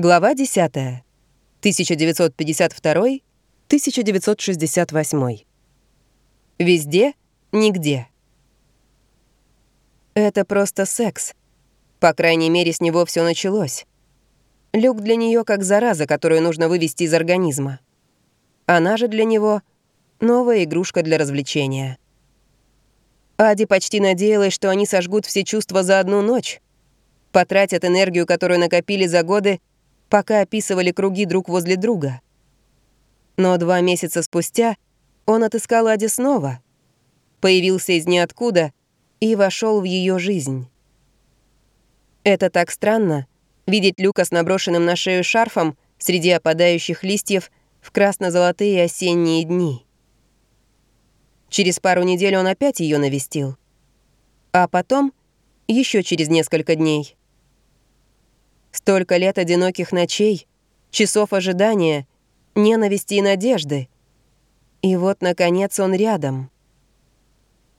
Глава 10. 1952-1968. Везде, нигде. Это просто секс. По крайней мере, с него все началось. Люк для нее как зараза, которую нужно вывести из организма. Она же для него новая игрушка для развлечения. Ади почти надеялась, что они сожгут все чувства за одну ночь, потратят энергию, которую накопили за годы, пока описывали круги друг возле друга. Но два месяца спустя он отыскал Ади снова, появился из ниоткуда и вошел в ее жизнь. Это так странно — видеть Люка с наброшенным на шею шарфом среди опадающих листьев в красно-золотые осенние дни. Через пару недель он опять ее навестил. А потом, еще через несколько дней, Столько лет одиноких ночей, часов ожидания, ненависти и надежды. И вот, наконец, он рядом.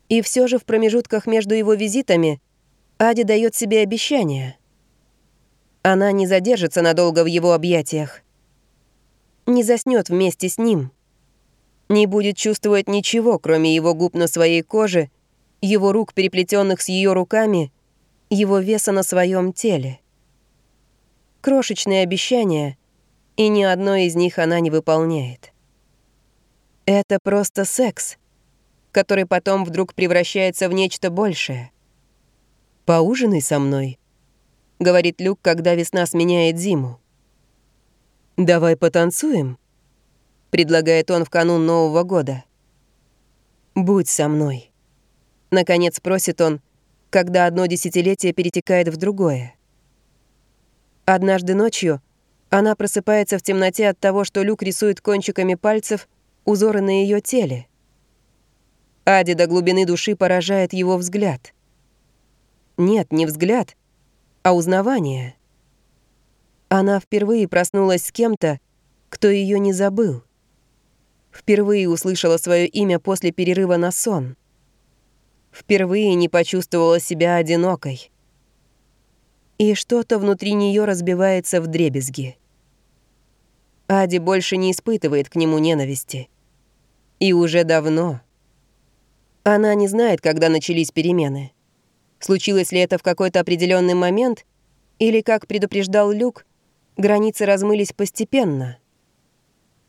И все же в промежутках между его визитами Ади дает себе обещание. Она не задержится надолго в его объятиях. Не заснет вместе с ним. Не будет чувствовать ничего, кроме его губ на своей коже, его рук, переплетенных с ее руками, его веса на своем теле крошечные обещания, и ни одно из них она не выполняет. Это просто секс, который потом вдруг превращается в нечто большее. «Поужинай со мной», — говорит Люк, когда весна сменяет зиму. «Давай потанцуем», — предлагает он в канун Нового года. «Будь со мной», — наконец просит он, когда одно десятилетие перетекает в другое. Однажды ночью она просыпается в темноте от того, что Люк рисует кончиками пальцев узоры на ее теле. Ади до глубины души поражает его взгляд. Нет, не взгляд, а узнавание. Она впервые проснулась с кем-то, кто ее не забыл. Впервые услышала свое имя после перерыва на сон. Впервые не почувствовала себя одинокой и что-то внутри нее разбивается в дребезги. Ади больше не испытывает к нему ненависти. И уже давно. Она не знает, когда начались перемены. Случилось ли это в какой-то определенный момент, или, как предупреждал Люк, границы размылись постепенно.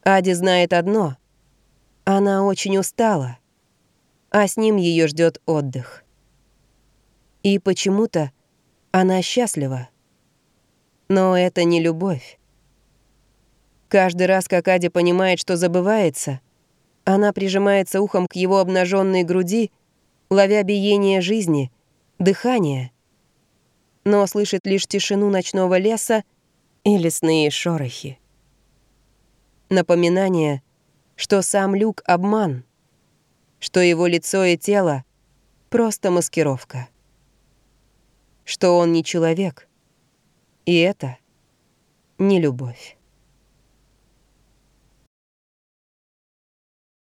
Ади знает одно. Она очень устала, а с ним ее ждет отдых. И почему-то она счастлива. Но это не любовь. Каждый раз, как Ади понимает, что забывается, она прижимается ухом к его обнаженной груди, ловя биение жизни, дыхание, но слышит лишь тишину ночного леса и лесные шорохи. Напоминание, что сам Люк — обман, что его лицо и тело — просто маскировка что он не человек. И это не любовь.